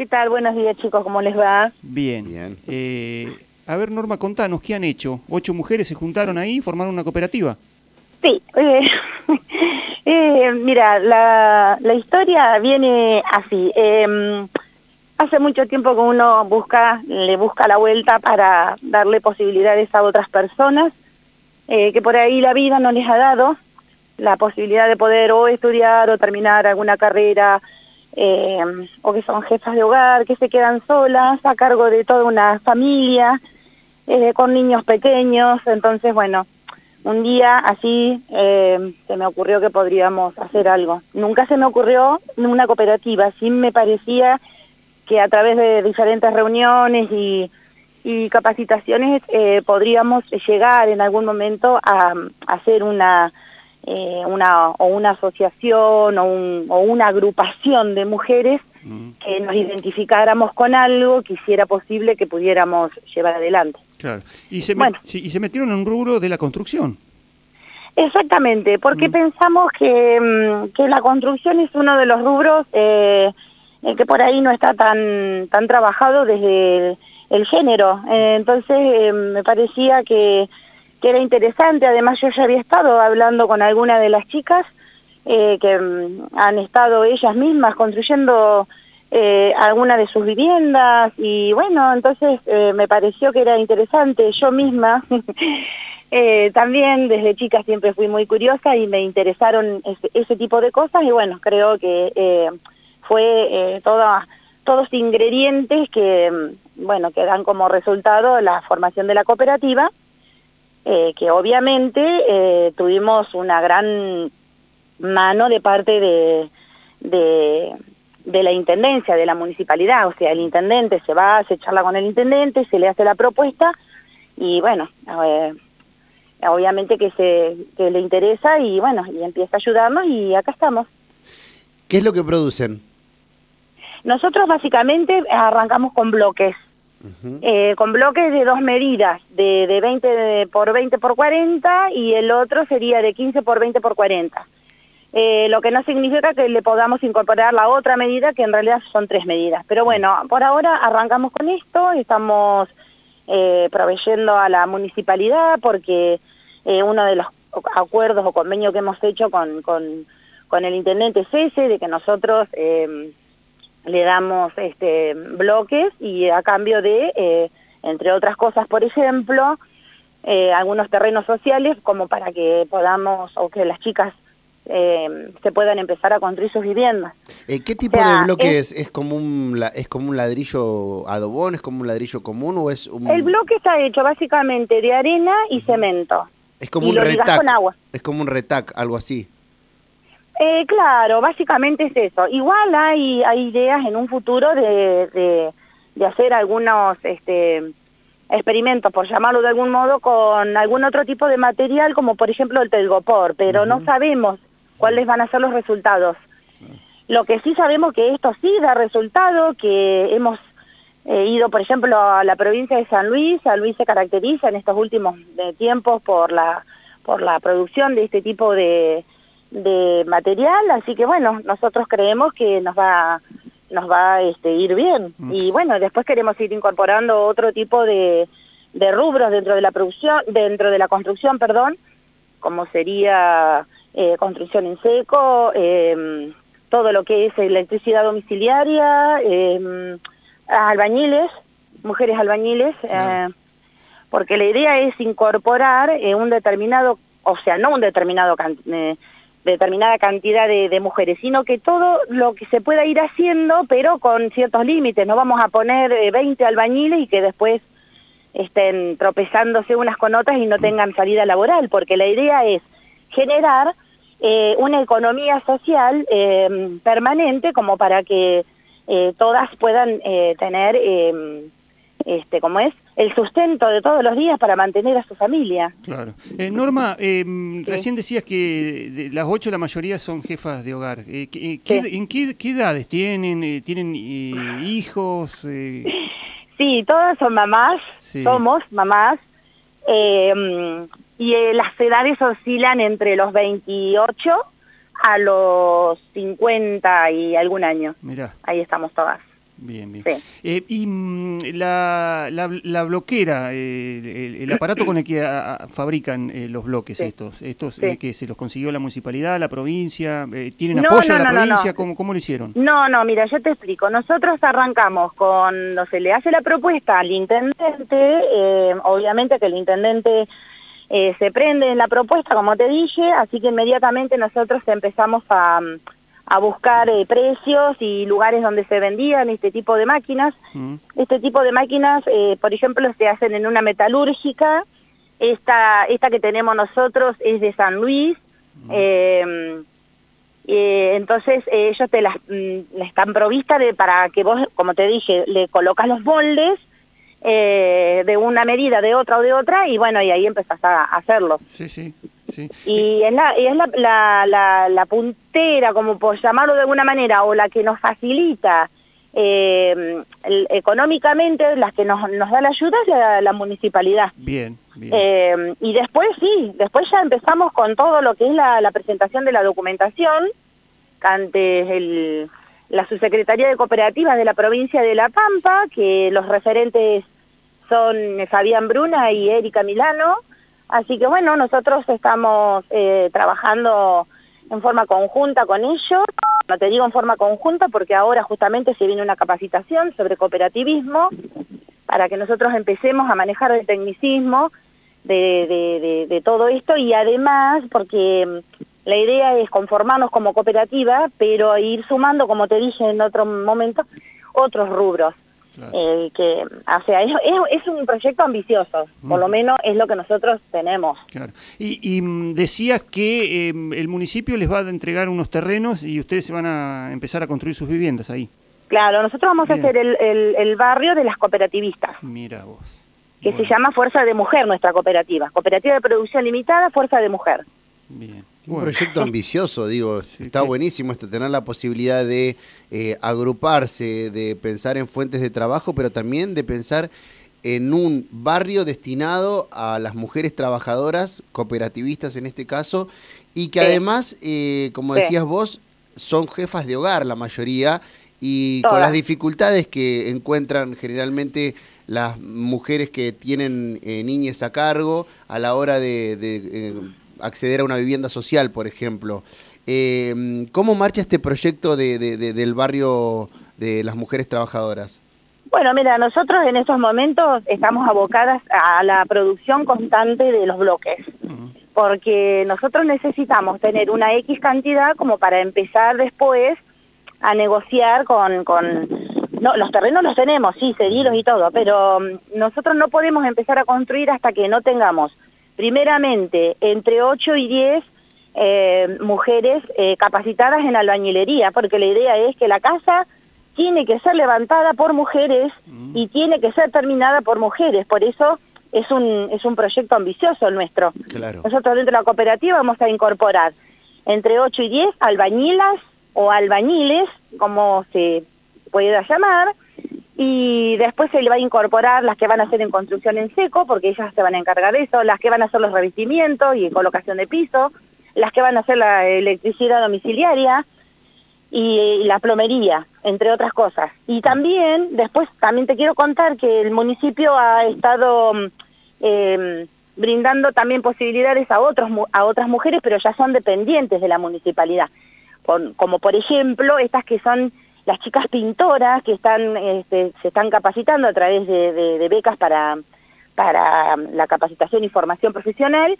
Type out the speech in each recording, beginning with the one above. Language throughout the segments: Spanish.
¿Qué tal? Buenos días, chicos. ¿Cómo les va? Bien. Bien. Eh, a ver, Norma, contanos, ¿qué han hecho? Ocho mujeres se juntaron ahí y formaron una cooperativa. Sí. eh, eh, mira, la, la historia viene así. Eh, hace mucho tiempo que uno busca, le busca la vuelta para darle posibilidades a otras personas eh, que por ahí la vida no les ha dado la posibilidad de poder o estudiar o terminar alguna carrera eh, o que son jefas de hogar, que se quedan solas a cargo de toda una familia eh, con niños pequeños. Entonces, bueno, un día así eh, se me ocurrió que podríamos hacer algo. Nunca se me ocurrió una cooperativa, sí me parecía que a través de diferentes reuniones y, capacitaciones eh, podríamos llegar en algún momento a hacer una, eh, una, o una asociación o, un, o una agrupación de mujeres Mm, que nos identificáramos con algo que hiciera posible que pudiéramos llevar adelante. claro. Y se, Bueno. y se metieron en un rubro de la construcción. Exactamente, porque Mm. pensamos que, mm, que la construcción es uno de los rubros eh, que por ahí no está tan, tan trabajado desde el, el género. Eh, entonces eh, me parecía que, que era interesante, además yo ya había estado hablando con alguna de las chicas eh, que mm, han estado ellas mismas construyendo eh, alguna de sus viviendas. Y bueno, entonces eh, me pareció que era interesante. Yo misma. eh, también desde chica siempre fui muy curiosa y me interesaron ese, ese tipo de cosas. Y bueno, creo que fue toda, todos ingredientes que, mm, bueno, que dan como resultado la formación de la cooperativa, eh, que obviamente eh, tuvimos una gran mano de parte de, de, de la intendencia, de la municipalidad, o sea, el intendente se va, se charla con el intendente, se le hace la propuesta y bueno, eh, obviamente que se que le interesa y bueno, y empieza a ayudarnos y acá estamos. ¿Qué es lo que producen? Nosotros básicamente arrancamos con bloques, Eh, con bloques de dos medidas, de, de 20 de- por 20 por 40 y el otro sería de 15 por 20 por 40. Eh, lo que no significa que le podamos incorporar la otra medida, que en realidad son tres medidas. Pero bueno, por ahora arrancamos con esto, estamos eh, proveyendo a la municipalidad porque eh, uno de los acuerdos o convenios que hemos hecho con, con, con el intendente es ese, de que nosotros eh, le damos este, bloques y a cambio de, eh, entre otras cosas, por ejemplo, eh, algunos terrenos sociales como para que podamos, o que las chicas eh, se puedan empezar a construir sus viviendas. Eh, ¿Qué tipo O sea, de bloque es? ¿Es como, un, la- ¿Es como un ladrillo adobón? ¿Es como un ladrillo común o es un...? El bloque está hecho básicamente de arena y cemento. Es como y un lo retac. con agua. Es como un retac, algo así. Eh, claro, básicamente es eso. Igual hay, hay ideas en un futuro de, de, de hacer algunos este, experimentos, por llamarlo de algún modo, con algún otro tipo de material, como por ejemplo el telgopor, pero no sabemos cuáles van a ser los resultados. Lo que sí sabemos que esto sí da resultado, que hemos eh, ido, por ejemplo, a la provincia de San Luis. San Luis se caracteriza en estos últimos eh, tiempos por la, por la producción de este tipo de, de material, así que bueno, nosotros creemos que nos va nos va a este, ir bien. Mm. Y bueno, después queremos ir incorporando otro tipo de, de rubros dentro de la producción, dentro de la construcción, perdón, como sería eh, construcción en seco, eh, todo lo que es electricidad domiciliaria, eh, albañiles, mujeres albañiles, eh, porque la idea es incorporar eh, un determinado, o sea, no un determinado determinada cantidad de, de mujeres, sino que todo lo que se pueda ir haciendo, pero con ciertos límites. No vamos a poner eh, 20 albañiles y que después estén tropezándose unas con otras y no tengan salida laboral, porque la idea es generar eh, una economía social eh, permanente como para que eh, todas puedan eh, tener, eh, este, como es, el sustento de todos los días para mantener a su familia. Claro. Eh, Norma, eh, recién decías que de las ocho la mayoría son jefas de hogar. Eh, ¿qué- eh, Sí. ¿En qué, qué edades tienen? Eh, ¿Tienen hijos? Sí, todas son mamás, Sí. somos mamás, eh, y las edades oscilan entre los 28 a los 50 y algún año. mirá, Ahí estamos todas. Bien, bien. Eh, y mm, la, la, bloquera, eh, el, aparato con el que fabrican eh, los bloques estos, estos que se los consiguió la municipalidad, la provincia, ¿tienen apoyo de la provincia? ¿Cómo, ¿Cómo, lo hicieron? No, no, mira, yo te explico. Nosotros arrancamos con, no se le hace la propuesta al intendente, obviamente que el intendente se prende en la propuesta, como te dije, así que inmediatamente nosotros empezamos a a buscar eh, precios y lugares donde se vendían este tipo de máquinas. Mm. Este tipo de máquinas, eh, por ejemplo, se hacen en una metalúrgica. Esta, esta que tenemos nosotros es de San Luis. Mm. Em, entonces ellos te las, mm, están provistas de, para que vos, como te dije, le colocas los moldes eh, de una medida, de otra o de otra, y bueno, y ahí empezás a hacerlo. Sí, sí. Y es, la, es la, la, la, puntera, como por llamarlo de alguna manera, o la que nos facilita eh, económicamente, las que nos, nos da la ayuda es la, municipalidad. Bien, bien. Eh, y después sí, después ya empezamos con todo lo que es la, la presentación de la documentación ante el, la subsecretaría de cooperativas de la provincia de La Pampa, que los referentes son Fabián Bruna y Erika Milano, Así que bueno, nosotros estamos eh, trabajando en forma conjunta con ellos, no te digo en forma conjunta porque ahora justamente se viene una capacitación sobre cooperativismo para que nosotros empecemos a manejar el tecnicismo de, todo esto y además porque mm, la idea es conformarnos como cooperativa, pero ir sumando, como te dije en otro momento, otros rubros. Eh, que, o sea, es, es, un proyecto ambicioso, por lo menos es lo que nosotros tenemos. Claro. Y, mm, decías que em, el municipio les va a entregar unos terrenos y ustedes se van a empezar a construir sus viviendas ahí. Claro, nosotros vamos a hacer el, el, barrio de las cooperativistas. Mira vos. Que se llama Fuerza de Mujer nuestra cooperativa. Cooperativa de Producción Limitada, Fuerza de Mujer. Bien. Un proyecto ambicioso, digo, está buenísimo esto, tener la posibilidad de eh, agruparse, de pensar en fuentes de trabajo, pero también de pensar en un barrio destinado a las mujeres trabajadoras, cooperativistas en este caso, y que además, eh, como decías vos, son jefas de hogar la mayoría, y con las dificultades que encuentran generalmente las mujeres que tienen eh, niñas a cargo a la hora de, acceder a una vivienda social, por ejemplo. Eh, ¿Cómo marcha este proyecto de, del barrio de las mujeres trabajadoras? Bueno, mira, nosotros en estos momentos estamos abocadas a la producción constante de los bloques, porque nosotros necesitamos tener una X cantidad como para empezar después a negociar con, con no, los terrenos los tenemos, sí, cedidos y todo, pero mm, nosotros no podemos empezar a construir hasta que no tengamos primeramente entre 8 y 10 eh, mujeres eh, capacitadas en albañilería, porque la idea es que la casa tiene que ser levantada por mujeres mm. y tiene que ser terminada por mujeres, por eso es un, es un proyecto ambicioso el nuestro. Nosotros dentro de la cooperativa vamos a incorporar entre 8 y 10 albañilas o albañiles, como se pueda llamar, y después se le va a incorporar las que van a hacer en construcción en seco, porque ellas se van a encargar de eso, las que van a hacer los revestimientos y colocación de piso, las que van a hacer la electricidad domiciliaria y, la plomería, entre otras cosas. Y también, después también te quiero contar que el municipio ha estado em, brindando también posibilidades a, otros, a otras mujeres, pero ya son dependientes de la municipalidad. como por ejemplo, estas que son las chicas pintoras que están, este, se están capacitando a través de, becas para, para la capacitación y formación profesional,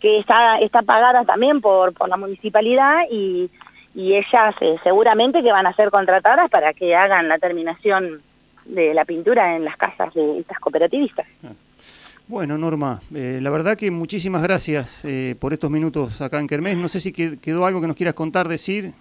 que está, está pagada también por, por la municipalidad y, y ellas eh, seguramente que van a ser contratadas para que hagan la terminación de la pintura en las casas de estas cooperativistas. Bueno, Norma, eh, la verdad que muchísimas gracias eh, por estos minutos acá en Kermés. No sé si quedó algo que nos quieras contar, decir.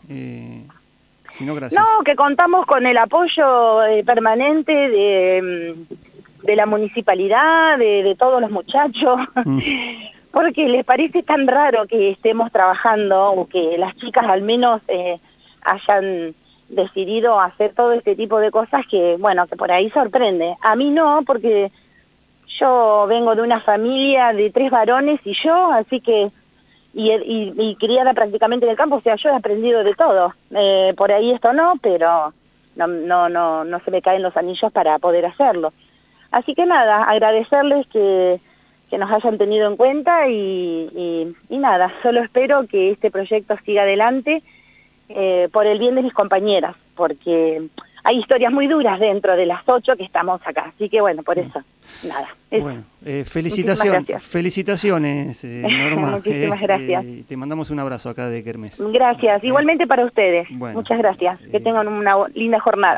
No, que contamos con el apoyo eh, permanente de, mm, de, la municipalidad, de, todos los muchachos, mm. porque les parece tan raro que estemos trabajando o que las chicas al menos eh, hayan decidido hacer todo este tipo de cosas que, bueno, que por ahí sorprende. A mí no, porque yo vengo de una familia de tres varones y yo, así que y, y, criada prácticamente en el campo, o sea, yo he aprendido de todo. Eh, por ahí esto no, pero no, no, no, no se me caen los anillos para poder hacerlo. Así que nada, agradecerles que, que nos hayan tenido en cuenta y, y, nada, solo espero que este proyecto siga adelante eh, por el bien de mis compañeras, porque hay historias muy duras dentro de las ocho que estamos acá. Así que bueno, por eso, nada. Bueno, eh, felicitaciones, felicitaciones, eh, Norma. Muchísimas gracias. te mandamos un abrazo acá de Kermés. Gracias, igualmente para ustedes. Muchas gracias. Que tengan una linda jornada.